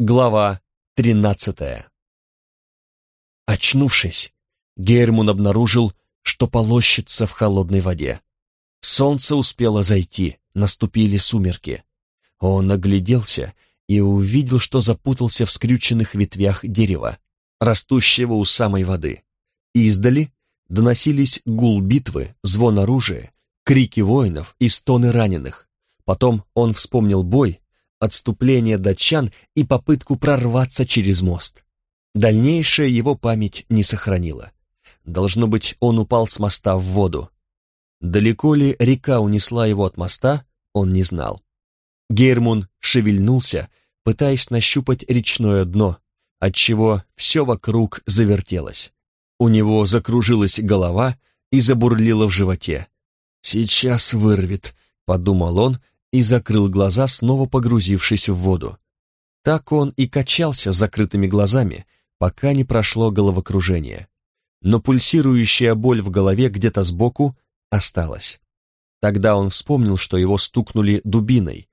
Глава тринадцатая Очнувшись, Гейрмун обнаружил, что полощется в холодной воде. Солнце успело зайти, наступили сумерки. Он огляделся и увидел, что запутался в скрюченных ветвях дерева, растущего у самой воды. Издали доносились гул битвы, звон оружия, крики воинов и стоны раненых. Потом он вспомнил бой, отступление датчан и попытку прорваться через мост. Дальнейшее его память не сохранила. Должно быть, он упал с моста в воду. Далеко ли река унесла его от моста, он не знал. Гейрмун шевельнулся, пытаясь нащупать речное дно, отчего все вокруг завертелось. У него закружилась голова и забурлила в животе. «Сейчас вырвет», — подумал он и закрыл глаза, снова погрузившись в воду. Так он и качался с закрытыми глазами, пока не прошло головокружение. Но пульсирующая боль в голове где-то сбоку осталась. Тогда он вспомнил, что его стукнули дубиной.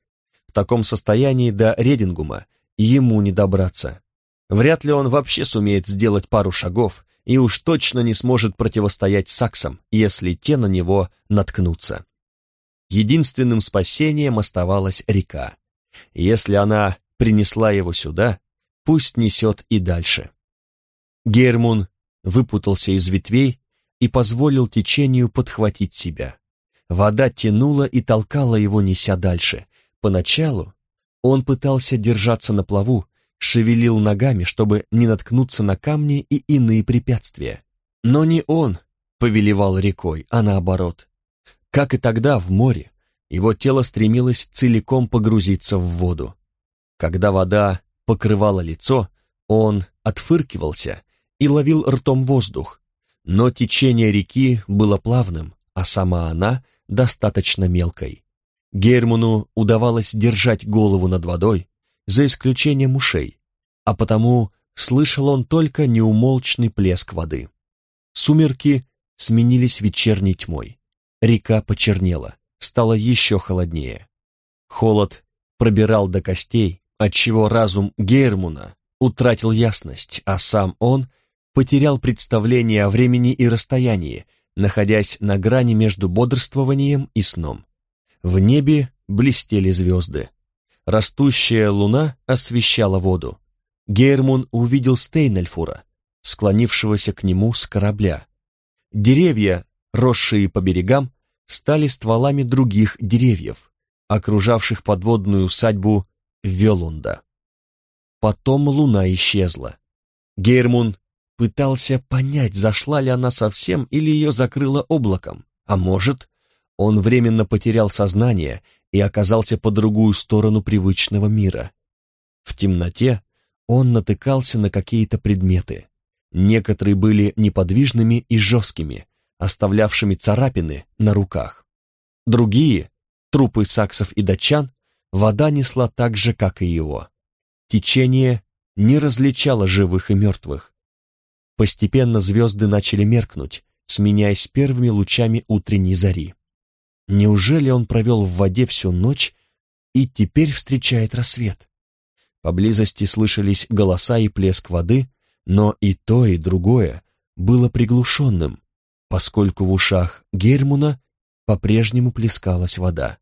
В таком состоянии до Редингума ему не добраться. Вряд ли он вообще сумеет сделать пару шагов и уж точно не сможет противостоять саксам, если те на него наткнутся. Единственным спасением оставалась река. Если она принесла его сюда, пусть несет и дальше. Гермун выпутался из ветвей и позволил течению подхватить себя. Вода тянула и толкала его, неся дальше. Поначалу он пытался держаться на плаву, шевелил ногами, чтобы не наткнуться на камни и иные препятствия. Но не он повелевал рекой, а наоборот. Как и тогда в море, его тело стремилось целиком погрузиться в воду. Когда вода покрывала лицо, он отфыркивался и ловил ртом воздух, но течение реки было плавным, а сама она достаточно мелкой. Герману удавалось держать голову над водой, за исключением ушей, а потому слышал он только неумолчный плеск воды. Сумерки сменились вечерней тьмой. Река почернела, стало еще холоднее. Холод пробирал до костей, отчего разум Гермуна утратил ясность, а сам он потерял представление о времени и расстоянии, находясь на грани между бодрствованием и сном. В небе блестели звезды. Растущая луна освещала воду. Гейрмун увидел Стейнельфура, склонившегося к нему с корабля. Деревья, росшие по берегам, стали стволами других деревьев, окружавших подводную усадьбу Велунда. Потом луна исчезла. Гейрмун пытался понять, зашла ли она совсем или ее закрыло облаком, а может, он временно потерял сознание и оказался по другую сторону привычного мира. В темноте он натыкался на какие-то предметы. Некоторые были неподвижными и жесткими, оставлявшими царапины на руках. Другие, трупы саксов и датчан, вода несла так же, как и его. Течение не различало живых и мертвых. Постепенно звезды начали меркнуть, сменяясь первыми лучами утренней зари. Неужели он провел в воде всю ночь и теперь встречает рассвет? Поблизости слышались голоса и плеск воды, но и то, и другое было приглушенным, поскольку в ушах Гермуна по-прежнему плескалась вода.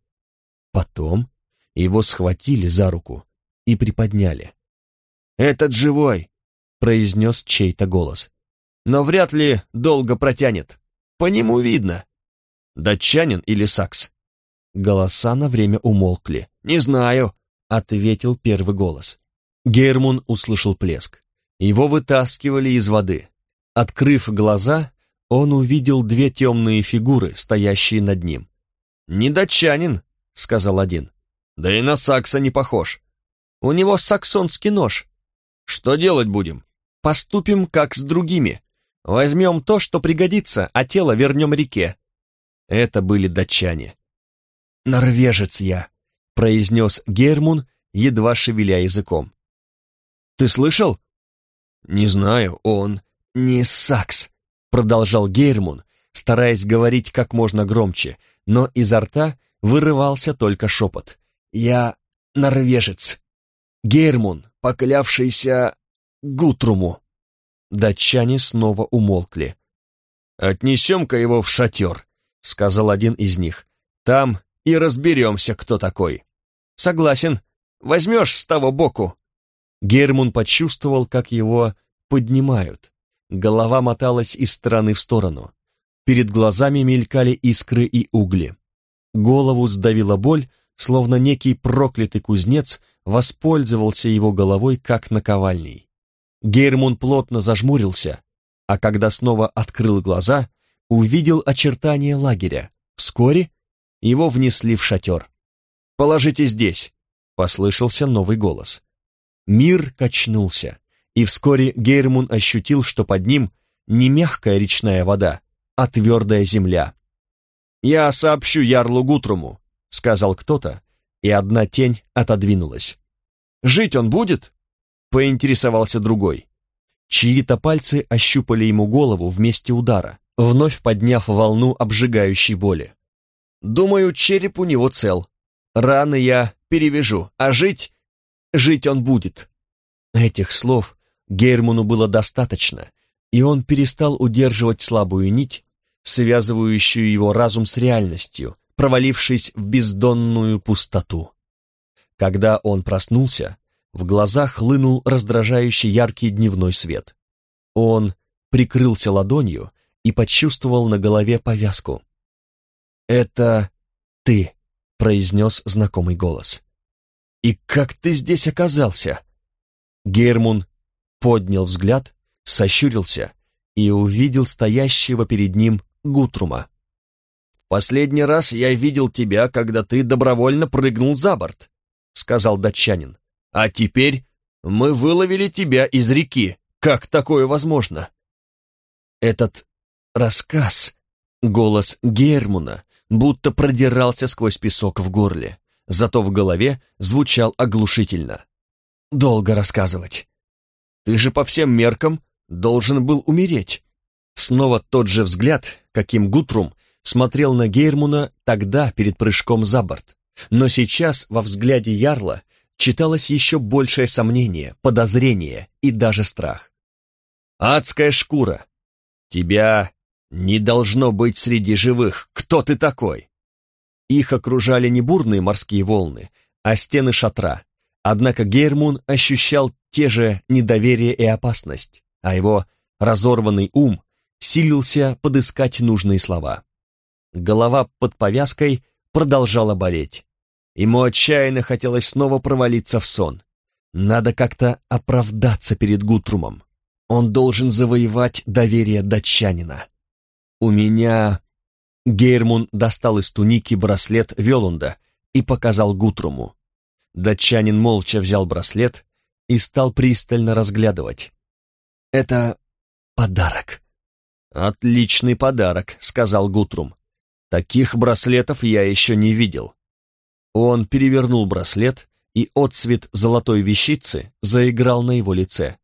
Потом его схватили за руку и приподняли. «Этот живой!» — произнес чей-то голос. «Но вряд ли долго протянет. По нему видно. Датчанин или сакс?» Голоса на время умолкли. «Не знаю», — ответил первый голос. Гермун услышал плеск. Его вытаскивали из воды. Открыв глаза, он увидел две темные фигуры, стоящие над ним. «Не датчанин», — сказал один. «Да и на сакса не похож. У него саксонский нож. Что делать будем? Поступим, как с другими. Возьмем то, что пригодится, а тело вернем реке». Это были датчане. «Норвежец я», — произнес Гермун, едва шевеля языком. «Ты слышал?» «Не знаю, он...» «Не сакс», продолжал Гейрмун, стараясь говорить как можно громче, но изо рта вырывался только шепот. «Я норвежец. Гейрмун, поклявшийся Гутруму». Датчане снова умолкли. «Отнесем-ка его в шатер», — сказал один из них. «Там и разберемся, кто такой». «Согласен. Возьмешь с того боку». Гермун почувствовал, как его поднимают. Голова моталась из стороны в сторону. Перед глазами мелькали искры и угли. Голову сдавила боль, словно некий проклятый кузнец воспользовался его головой как наковальней. Гейрмун плотно зажмурился, а когда снова открыл глаза, увидел очертания лагеря. Вскоре его внесли в шатер. «Положите здесь», — послышался новый голос. Мир качнулся, и вскоре Гейрмун ощутил, что под ним не мягкая речная вода, а твердая земля. «Я сообщу Ярлу Гутруму», — сказал кто-то, и одна тень отодвинулась. «Жить он будет?» — поинтересовался другой. Чьи-то пальцы ощупали ему голову вместе удара, вновь подняв волну обжигающей боли. «Думаю, череп у него цел. Раны я перевяжу, а жить... жить он будет». Этих слов Гейрману было достаточно, и он перестал удерживать слабую нить, связывающую его разум с реальностью, провалившись в бездонную пустоту. Когда он проснулся, в глазах хлынул раздражающий яркий дневной свет. Он прикрылся ладонью и почувствовал на голове повязку. «Это ты», — произнес знакомый голос. «И как ты здесь оказался?» Гермун поднял взгляд, сощурился и увидел стоящего перед ним Гутрума. «Последний раз я видел тебя, когда ты добровольно прыгнул за борт», — сказал датчанин. А теперь мы выловили тебя из реки. Как такое возможно? Этот рассказ, голос Гермуна, будто продирался сквозь песок в горле, зато в голове звучал оглушительно. Долго рассказывать. Ты же по всем меркам должен был умереть. Снова тот же взгляд, каким Гутрум смотрел на Гейрмуна тогда перед прыжком за борт. Но сейчас во взгляде Ярла читалось еще большее сомнение, подозрение и даже страх. «Адская шкура! Тебя не должно быть среди живых! Кто ты такой?» Их окружали не бурные морские волны, а стены шатра. Однако Гейрмун ощущал те же недоверие и опасность, а его разорванный ум силился подыскать нужные слова. Голова под повязкой продолжала болеть. Ему отчаянно хотелось снова провалиться в сон. Надо как-то оправдаться перед Гутрумом. Он должен завоевать доверие датчанина. У меня... Гейрмун достал из туники браслет Велунда и показал Гутруму. Датчанин молча взял браслет и стал пристально разглядывать. «Это подарок». «Отличный подарок», — сказал Гутрум. «Таких браслетов я еще не видел. Он перевернул браслет, и отцвет золотой вещицы заиграл на его лице.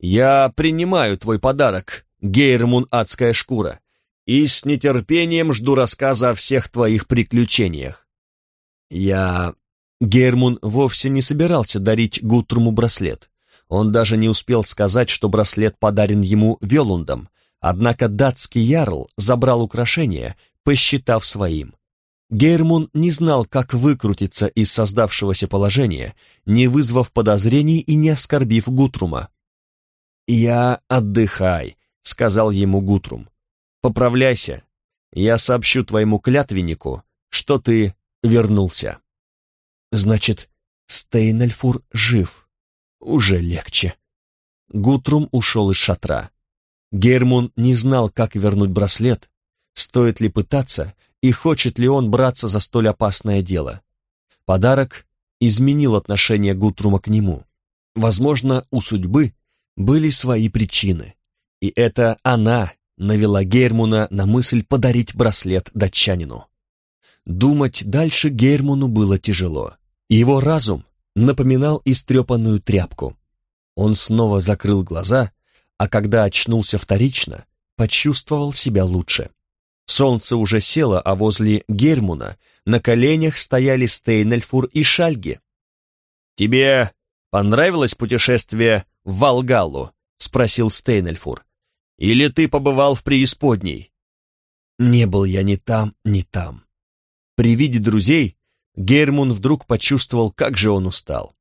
«Я принимаю твой подарок, Гейрмун Адская шкура, и с нетерпением жду рассказа о всех твоих приключениях». «Я...» Гейрмун вовсе не собирался дарить Гутруму браслет. Он даже не успел сказать, что браслет подарен ему Велундом, однако датский ярл забрал украшение, посчитав своим. Гейрмун не знал, как выкрутиться из создавшегося положения, не вызвав подозрений и не оскорбив Гутрума. «Я отдыхай», — сказал ему Гутрум. «Поправляйся. Я сообщу твоему клятвеннику, что ты вернулся». «Значит, Стейнельфур жив. Уже легче». Гутрум ушел из шатра. Гермун не знал, как вернуть браслет, стоит ли пытаться, и хочет ли он браться за столь опасное дело. Подарок изменил отношение Гутрума к нему. Возможно, у судьбы были свои причины, и это она навела Гермуна на мысль подарить браслет датчанину. Думать дальше Гермуну было тяжело. Его разум напоминал истрепанную тряпку. Он снова закрыл глаза, а когда очнулся вторично, почувствовал себя лучше. Солнце уже село, а возле Гермуна на коленях стояли Стейнельфур и Шальги. «Тебе понравилось путешествие в Волгалу?» — спросил Стейнельфур. «Или ты побывал в преисподней?» «Не был я ни там, ни там». При виде друзей Гейрмун вдруг почувствовал, как же он устал.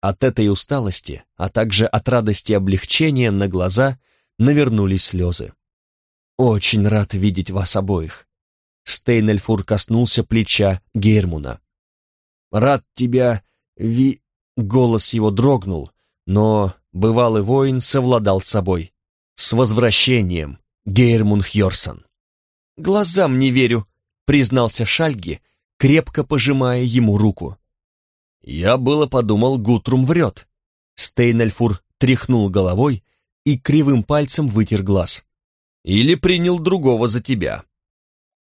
От этой усталости, а также от радости облегчения на глаза навернулись слезы. «Очень рад видеть вас обоих». Стейнельфур коснулся плеча Гермуна. «Рад тебя, Ви...» Голос его дрогнул, но бывалый воин совладал с собой. «С возвращением, Гейрмун Хьорсон!» «Глазам не верю», — признался Шальги, крепко пожимая ему руку. «Я было подумал, Гутрум врет». Стейнельфур тряхнул головой и кривым пальцем вытер глаз. «Или принял другого за тебя».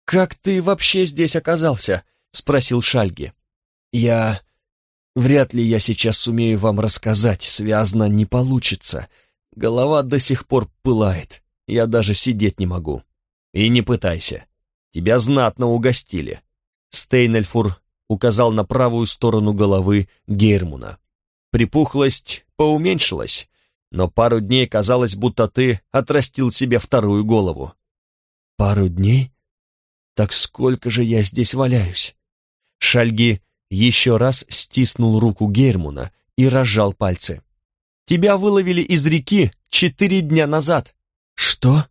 «Как ты вообще здесь оказался?» — спросил Шальги. «Я... Вряд ли я сейчас сумею вам рассказать, связано не получится. Голова до сих пор пылает, я даже сидеть не могу». «И не пытайся. Тебя знатно угостили». Стейнельфур указал на правую сторону головы Гейрмуна. Припухлость поуменьшилась, но пару дней казалось, будто ты отрастил себе вторую голову. Пару дней? Так сколько же я здесь валяюсь? Шальги еще раз стиснул руку Гейрмуна и разжал пальцы. Тебя выловили из реки четыре дня назад. Что?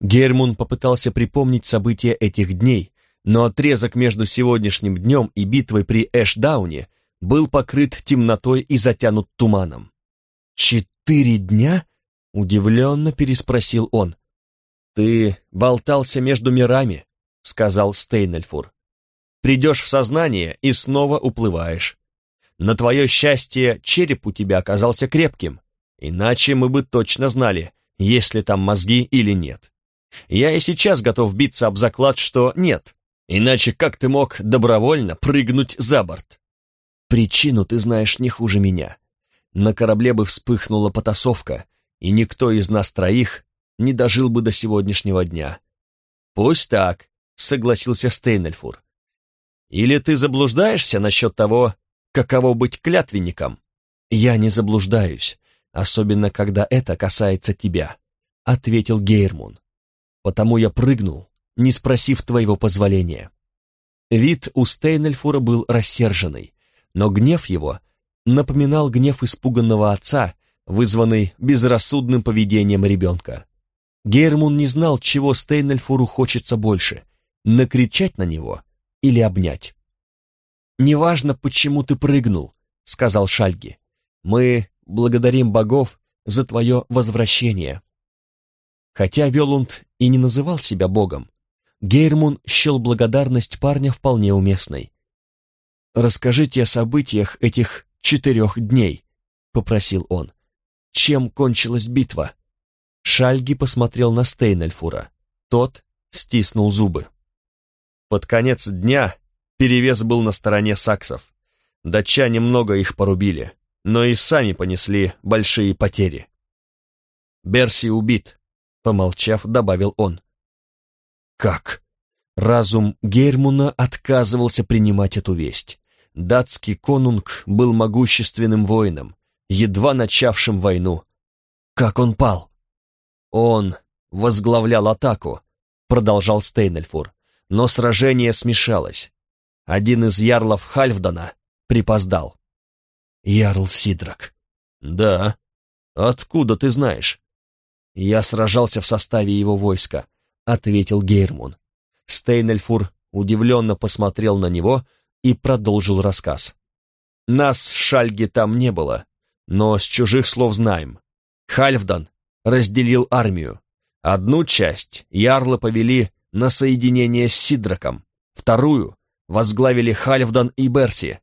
Гермун попытался припомнить события этих дней, но отрезок между сегодняшним днем и битвой при Эшдауне был покрыт темнотой и затянут туманом. «Четыре дня?» — удивленно переспросил он. «Ты болтался между мирами», — сказал Стейнельфур. «Придешь в сознание и снова уплываешь. На твое счастье череп у тебя оказался крепким, иначе мы бы точно знали, есть ли там мозги или нет. Я и сейчас готов биться об заклад, что нет, Иначе как ты мог добровольно прыгнуть за борт? Причину ты знаешь не хуже меня. На корабле бы вспыхнула потасовка, и никто из нас троих не дожил бы до сегодняшнего дня. Пусть так, согласился Стейнельфур. Или ты заблуждаешься насчет того, каково быть клятвенником? Я не заблуждаюсь, особенно когда это касается тебя, ответил Гейрмун. Потому я прыгнул, не спросив твоего позволения. Вид у Стейнельфура был рассерженный, но гнев его напоминал гнев испуганного отца, вызванный безрассудным поведением ребенка. Гермун не знал, чего Стейнельфуру хочется больше — накричать на него или обнять. «Неважно, почему ты прыгнул», — сказал Шальги. «Мы благодарим богов за твое возвращение». Хотя Велунд и не называл себя богом, Гейрмун счел благодарность парня вполне уместной. «Расскажите о событиях этих четырех дней», — попросил он. «Чем кончилась битва?» Шальги посмотрел на Стейнельфура. Тот стиснул зубы. Под конец дня перевес был на стороне саксов. Датчане много их порубили, но и сами понесли большие потери. «Берси убит», — помолчав, добавил он. Как? Разум Гейрмуна отказывался принимать эту весть. Датский конунг был могущественным воином, едва начавшим войну. Как он пал? Он возглавлял атаку, продолжал Стейнельфур, но сражение смешалось. Один из ярлов Хальфдана припоздал. Ярл Сидрак. Да. Откуда ты знаешь? Я сражался в составе его войска, — ответил Гейрмун. Стейнельфур удивленно посмотрел на него и продолжил рассказ. «Нас с Шальги там не было, но с чужих слов знаем. Хальфдан разделил армию. Одну часть ярлы повели на соединение с Сидраком, вторую возглавили Хальфдан и Берси.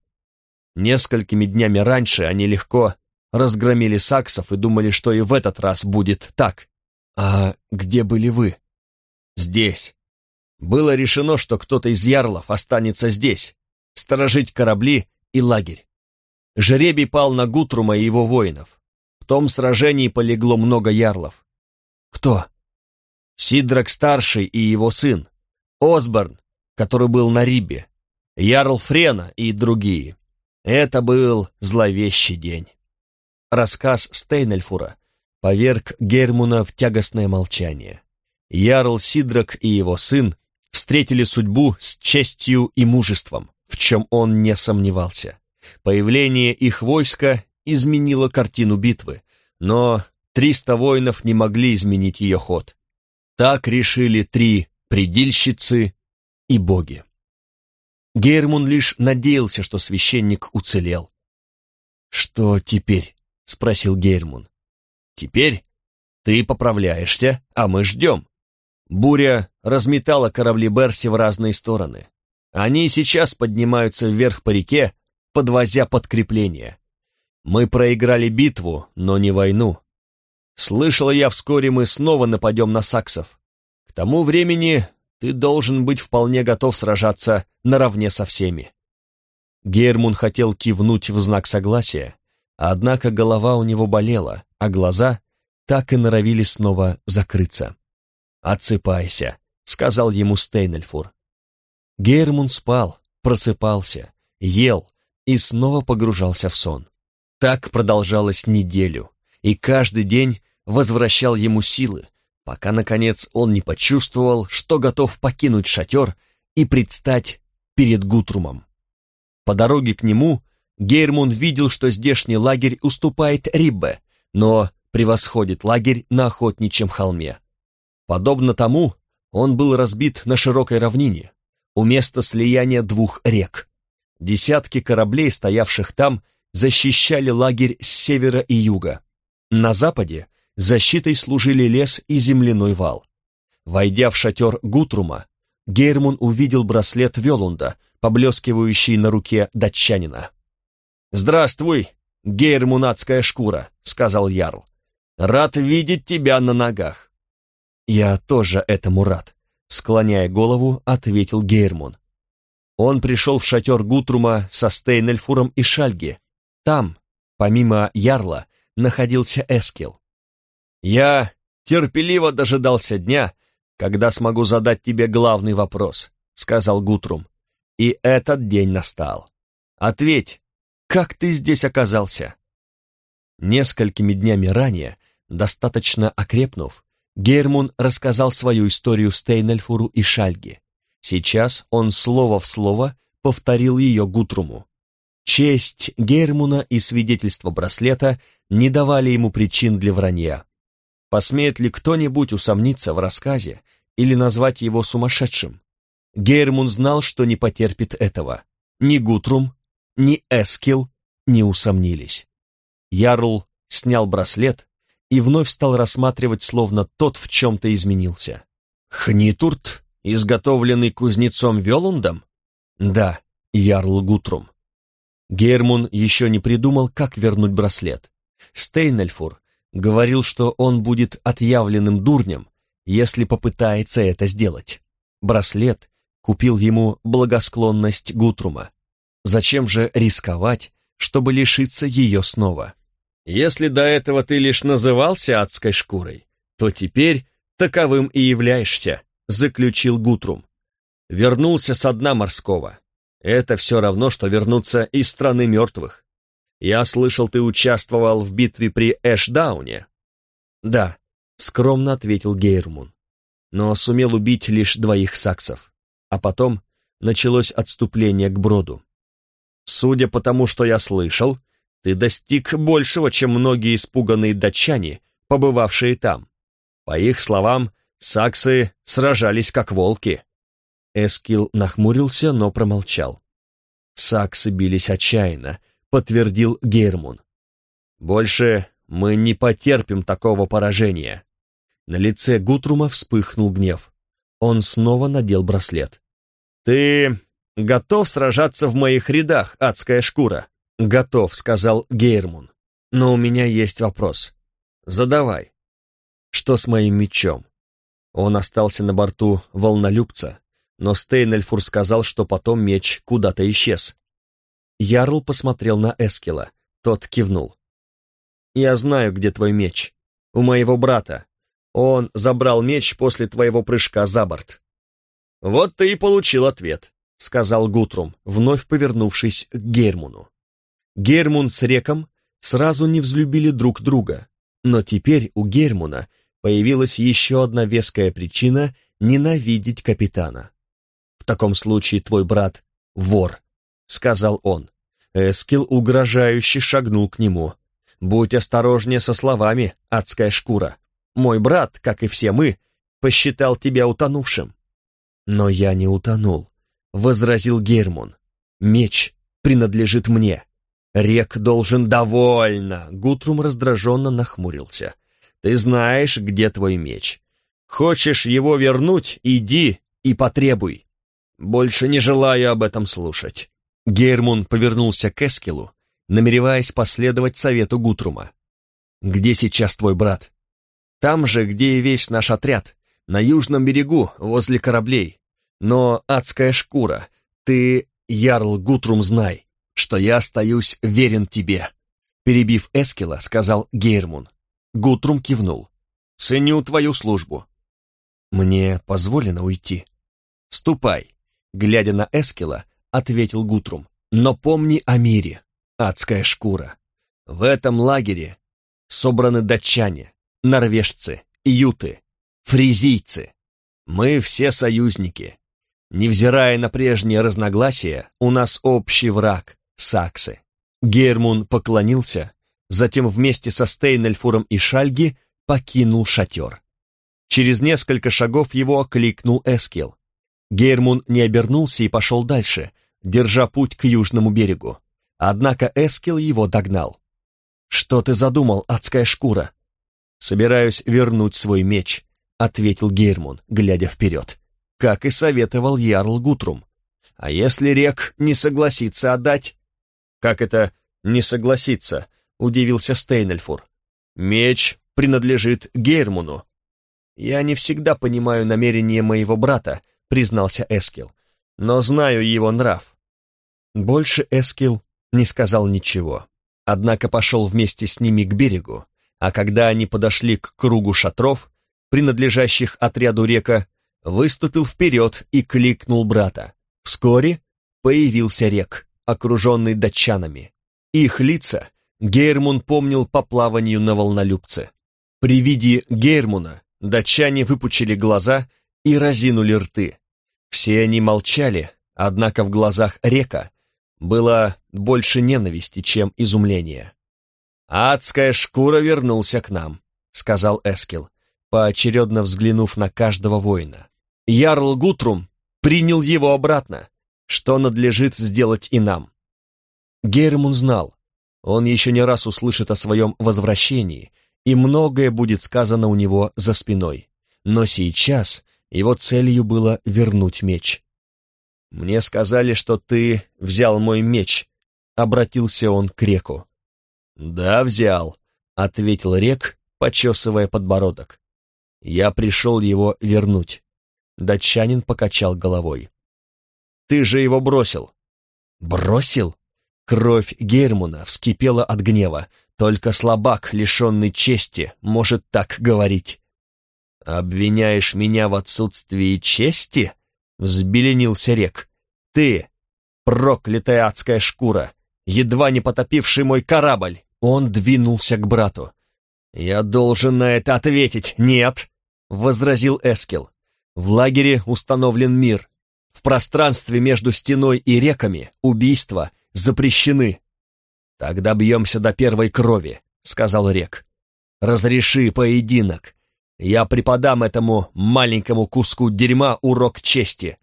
Несколькими днями раньше они легко разгромили саксов и думали, что и в этот раз будет так. «А где были вы?» Здесь. Было решено, что кто-то из ярлов останется здесь, сторожить корабли и лагерь. Жребий пал на Гутрума и его воинов. В том сражении полегло много ярлов. Кто? Сидрак-старший и его сын, Осборн, который был на Рибе, Ярл Френа и другие. Это был зловещий день. Рассказ Стейнельфура поверг Гермуна в тягостное молчание. Ярл Сидрак и его сын встретили судьбу с честью и мужеством, в чем он не сомневался. Появление их войска изменило картину битвы, но триста воинов не могли изменить ее ход. Так решили три предильщицы и боги. Гермун лишь надеялся, что священник уцелел. «Что теперь?» — спросил Гермун. «Теперь ты поправляешься, а мы ждем». Буря разметала корабли Берси в разные стороны. Они сейчас поднимаются вверх по реке, подвозя подкрепление. Мы проиграли битву, но не войну. Слышала я, вскоре мы снова нападем на саксов. К тому времени ты должен быть вполне готов сражаться наравне со всеми. Гермун хотел кивнуть в знак согласия, однако голова у него болела, а глаза так и норовили снова закрыться. «Отсыпайся», — сказал ему Стейнельфур. Гермун спал, просыпался, ел и снова погружался в сон. Так продолжалось неделю, и каждый день возвращал ему силы, пока, наконец, он не почувствовал, что готов покинуть шатер и предстать перед Гутрумом. По дороге к нему Гейрмун видел, что здешний лагерь уступает Риббе, но превосходит лагерь на охотничьем холме. Подобно тому, он был разбит на широкой равнине, у места слияния двух рек. Десятки кораблей, стоявших там, защищали лагерь с севера и юга. На западе защитой служили лес и земляной вал. Войдя в шатер Гутрума, Гейрмун увидел браслет Велунда, поблескивающий на руке датчанина. «Здравствуй, гейрмунатская шкура», — сказал Ярл. «Рад видеть тебя на ногах». «Я тоже этому рад», — склоняя голову, ответил Гейрмун. Он пришел в шатер Гутрума со Стейнельфуром и Шальги. Там, помимо Ярла, находился Эскил. «Я терпеливо дожидался дня, когда смогу задать тебе главный вопрос», — сказал Гутрум. «И этот день настал. Ответь, как ты здесь оказался?» Несколькими днями ранее, достаточно окрепнув, Гермун рассказал свою историю Стейнельфуру и Шальге. Сейчас он слово в слово повторил ее Гутруму. Честь Гермуна и свидетельство браслета не давали ему причин для вранья. Посмеет ли кто-нибудь усомниться в рассказе или назвать его сумасшедшим? Гейрмун знал, что не потерпит этого. Ни Гутрум, ни Эскил не усомнились. Ярл снял браслет и вновь стал рассматривать, словно тот в чем-то изменился. «Хнитурт, изготовленный кузнецом Велундом?» «Да, Ярл Гутрум». Гермун еще не придумал, как вернуть браслет. Стейнельфур говорил, что он будет отъявленным дурнем, если попытается это сделать. Браслет купил ему благосклонность Гутрума. Зачем же рисковать, чтобы лишиться ее снова? Если до этого ты лишь назывался адской шкурой, то теперь таковым и являешься, заключил Гутрум. Вернулся со дна морского. Это все равно, что вернуться из страны мертвых. Я слышал, ты участвовал в битве при Эшдауне. Да, скромно ответил Гейрмун. Но сумел убить лишь двоих саксов. А потом началось отступление к броду. Судя по тому, что я слышал, ты достиг большего, чем многие испуганные датчане, побывавшие там. По их словам, саксы сражались как волки. Эскил нахмурился, но промолчал. Саксы бились отчаянно, подтвердил Гермун. «Больше мы не потерпим такого поражения». На лице Гутрума вспыхнул гнев. Он снова надел браслет. «Ты готов сражаться в моих рядах, адская шкура?» «Готов», — сказал Гейрмун. «Но у меня есть вопрос. Задавай. Что с моим мечом?» Он остался на борту волнолюбца, но Стейнельфур сказал, что потом меч куда-то исчез. Ярл посмотрел на Эскила. Тот кивнул. «Я знаю, где твой меч. У моего брата. Он забрал меч после твоего прыжка за борт». «Вот ты и получил ответ», — сказал Гутрум, вновь повернувшись к Гермуну. Гермун с Реком сразу не взлюбили друг друга, но теперь у Гермуна появилась еще одна веская причина ненавидеть капитана. «В таком случае твой брат — вор», — сказал он. Эскил угрожающе шагнул к нему. «Будь осторожнее со словами, адская шкура. Мой брат, как и все мы, посчитал тебя утонувшим». «Но я не утонул», — возразил Гермун. «Меч принадлежит мне. Рек должен довольно!» Гутрум раздраженно нахмурился. «Ты знаешь, где твой меч. Хочешь его вернуть, иди и потребуй. Больше не желаю об этом слушать». Гермун повернулся к Эскилу, намереваясь последовать совету Гутрума. «Где сейчас твой брат?» «Там же, где и весь наш отряд, на южном берегу, возле кораблей. Но, адская шкура, ты, Ярл Гутрум, знай, что я остаюсь верен тебе», перебив Эскила, сказал Гейрмун. Гутрум кивнул. «Ценю твою службу». «Мне позволено уйти?» «Ступай», глядя на Эскила, ответил Гутрум. «Но помни о мире, адская шкура. В этом лагере собраны датчане, норвежцы, юты, фризийцы. Мы все союзники. Невзирая на прежние разногласия, у нас общий враг — саксы». Гермун поклонился, затем вместе со Стейнельфуром и Шальги покинул шатер. Через несколько шагов его окликнул Эскил. Гейрмун не обернулся и пошел дальше, держа путь к южному берегу. Однако Эскил его догнал. «Что ты задумал, адская шкура?» «Собираюсь вернуть свой меч», — ответил Гейрмун, глядя вперед, как и советовал Ярл Гутрум. «А если Рек не согласится отдать?» «Как это не согласится?» — удивился Стейнельфур. «Меч принадлежит Гейрмуну». «Я не всегда понимаю намерения моего брата», — признался Эскил. «Но знаю его нрав». Больше Эскил не сказал ничего, однако пошел вместе с ними к берегу, а когда они подошли к кругу шатров, принадлежащих отряду река, выступил вперед и кликнул брата. Вскоре появился рек, окруженный датчанами. Их лица Гейрмун помнил по плаванию на волнолюбце. При виде Гейрмуна датчане выпучили глаза и разинули рты. Все они молчали, однако в глазах Река было больше ненависти, чем изумления. «Адская шкура вернулся к нам», — сказал Эскил, поочередно взглянув на каждого воина. «Ярл Гутрум принял его обратно, что надлежит сделать и нам». Гермун знал, он еще не раз услышит о своем возвращении, и многое будет сказано у него за спиной. Но сейчас его целью было вернуть меч. «Мне сказали, что ты взял мой меч», — обратился он к реку. «Да, взял», — ответил рек, почесывая подбородок. «Я пришел его вернуть». Датчанин покачал головой. «Ты же его бросил». «Бросил?» Кровь Гермуна вскипела от гнева. Только слабак, лишенный чести, может так говорить. «Обвиняешь меня в отсутствии чести?» — взбеленился Рек. «Ты, проклятая адская шкура, едва не потопивший мой корабль!» Он двинулся к брату. «Я должен на это ответить, нет!» — возразил Эскил. «В лагере установлен мир. В пространстве между стеной и реками убийства запрещены». «Тогда бьемся до первой крови», — сказал Рек. «Разреши поединок, я преподам этому маленькому куску дерьма урок чести.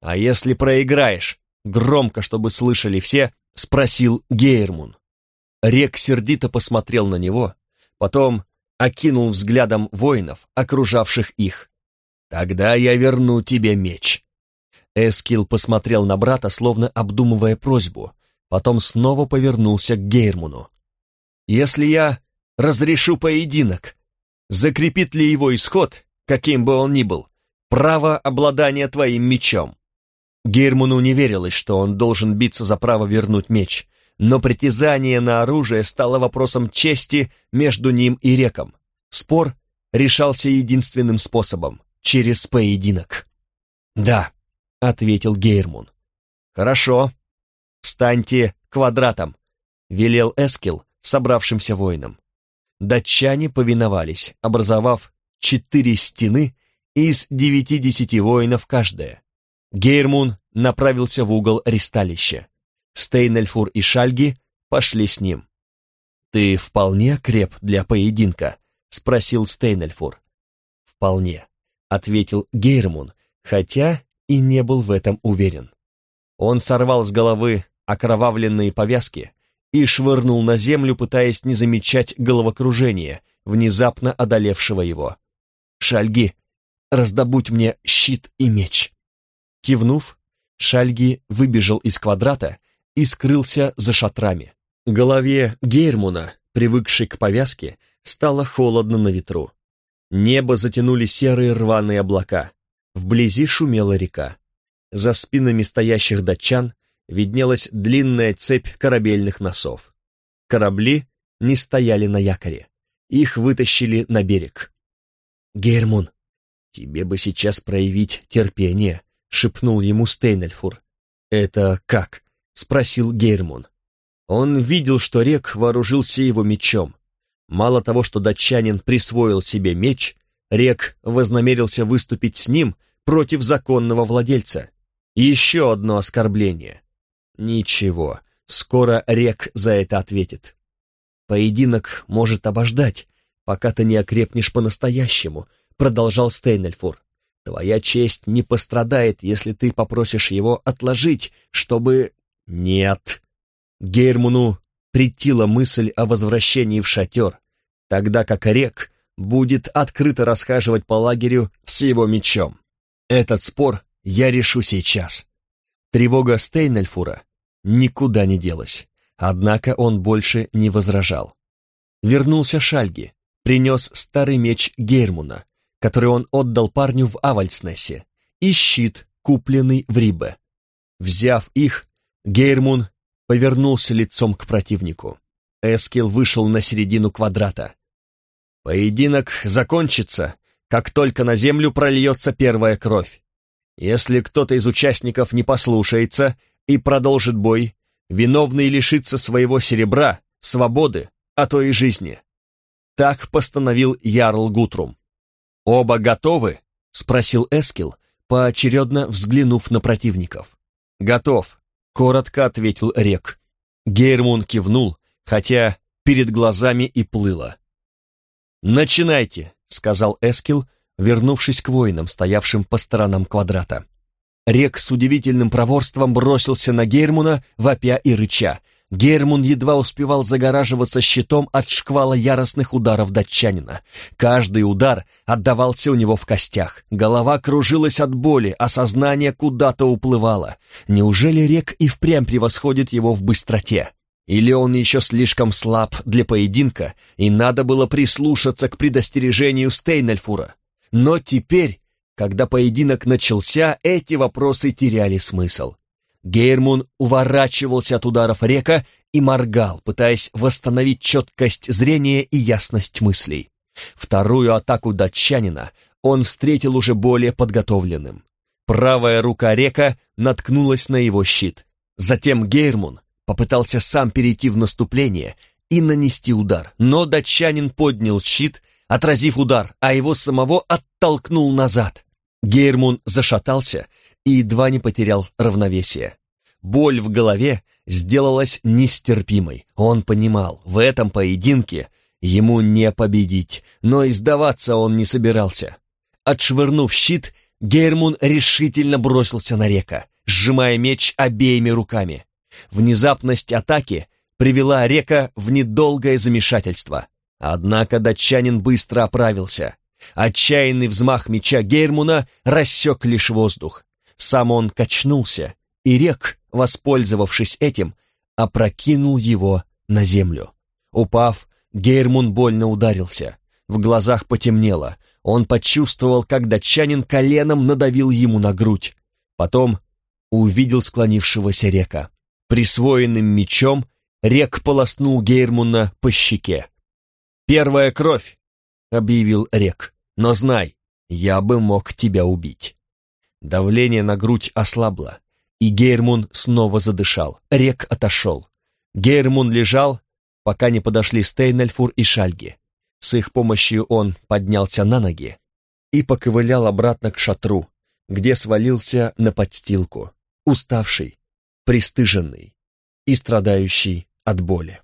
А если проиграешь, громко, чтобы слышали все, спросил Гейрмун. Рек сердито посмотрел на него, потом окинул взглядом воинов, окружавших их. «Тогда я верну тебе меч». Эскил посмотрел на брата, словно обдумывая просьбу, потом снова повернулся к Гейрмуну. «Если я разрешу поединок, закрепит ли его исход, каким бы он ни был, право обладания твоим мечом. Герману не верилось, что он должен биться за право вернуть меч, но притязание на оружие стало вопросом чести между ним и реком. Спор решался единственным способом — через поединок. «Да», — ответил Гейрмун. «Хорошо. Встаньте квадратом», — велел Эскил, собравшимся воинам. Датчане повиновались, образовав четыре стены из девяти-десяти воинов каждая. Гейрмун направился в угол ристалища. Стейнельфур и Шальги пошли с ним. «Ты вполне креп для поединка?» — спросил Стейнельфур. «Вполне», — ответил Гейрмун, хотя и не был в этом уверен. Он сорвал с головы окровавленные повязки и швырнул на землю, пытаясь не замечать головокружения, внезапно одолевшего его. «Шальги, раздобудь мне щит и меч!» Кивнув, Шальги выбежал из квадрата и скрылся за шатрами. Голове Гейрмуна, привыкшей к повязке, стало холодно на ветру. Небо затянули серые рваные облака. Вблизи шумела река. За спинами стоящих датчан виднелась длинная цепь корабельных носов. Корабли не стояли на якоре. Их вытащили на берег. «Гейрмун, тебе бы сейчас проявить терпение», — шепнул ему Стейнельфур. «Это как?» — спросил Гейрмун. Он видел, что Рек вооружился его мечом. Мало того, что датчанин присвоил себе меч, Рек вознамерился выступить с ним против законного владельца. Еще одно оскорбление. Ничего, скоро Рек за это ответит. Поединок может обождать, пока ты не окрепнешь по-настоящему, продолжал Стейнельфур. Твоя честь не пострадает, если ты попросишь его отложить, чтобы... Нет. Гейрмуну притила мысль о возвращении в шатер, тогда как Рек будет открыто расхаживать по лагерю с его мечом. Этот спор я решу сейчас. Тревога Стейнельфура никуда не делась, однако он больше не возражал. Вернулся Шальги, принес старый меч Гейрмуна, который он отдал парню в Авальснессе, и щит, купленный в Рибе. Взяв их, Гейрмун повернулся лицом к противнику. Эскил вышел на середину квадрата. «Поединок закончится, как только на землю прольется первая кровь. Если кто-то из участников не послушается и продолжит бой, виновный лишится своего серебра, свободы, а то и жизни. Так постановил Ярл Гутрум. «Оба готовы?» — спросил Эскил, поочередно взглянув на противников. «Готов», — коротко ответил Рек. Гейрмун кивнул, хотя перед глазами и плыло. «Начинайте», — сказал Эскил, вернувшись к воинам, стоявшим по сторонам квадрата. Рек с удивительным проворством бросился на Гермуна, вопя и рыча. Гермун едва успевал загораживаться щитом от шквала яростных ударов датчанина. Каждый удар отдавался у него в костях. Голова кружилась от боли, а сознание куда-то уплывало. Неужели Рек и впрямь превосходит его в быстроте? Или он еще слишком слаб для поединка, и надо было прислушаться к предостережению Стейнельфура? Но теперь, когда поединок начался, эти вопросы теряли смысл. Гейрмун уворачивался от ударов река и моргал, пытаясь восстановить четкость зрения и ясность мыслей. Вторую атаку датчанина он встретил уже более подготовленным. Правая рука река наткнулась на его щит. Затем Гейрмун попытался сам перейти в наступление и нанести удар, но датчанин поднял щит отразив удар, а его самого оттолкнул назад. Гейрмун зашатался и едва не потерял равновесие. Боль в голове сделалась нестерпимой. Он понимал, в этом поединке ему не победить, но и сдаваться он не собирался. Отшвырнув щит, Гейрмун решительно бросился на река, сжимая меч обеими руками. Внезапность атаки привела река в недолгое замешательство. Однако датчанин быстро оправился. Отчаянный взмах меча Гейрмуна рассек лишь воздух. Сам он качнулся, и рек, воспользовавшись этим, опрокинул его на землю. Упав, Гейрмун больно ударился. В глазах потемнело. Он почувствовал, как датчанин коленом надавил ему на грудь. Потом увидел склонившегося река. Присвоенным мечом рек полоснул Гейрмуна по щеке. «Первая кровь!» — объявил Рек. «Но знай, я бы мог тебя убить». Давление на грудь ослабло, и Гейрмун снова задышал. Рек отошел. Гейрмун лежал, пока не подошли Стейнельфур и Шальги. С их помощью он поднялся на ноги и поковылял обратно к шатру, где свалился на подстилку, уставший, пристыженный и страдающий от боли.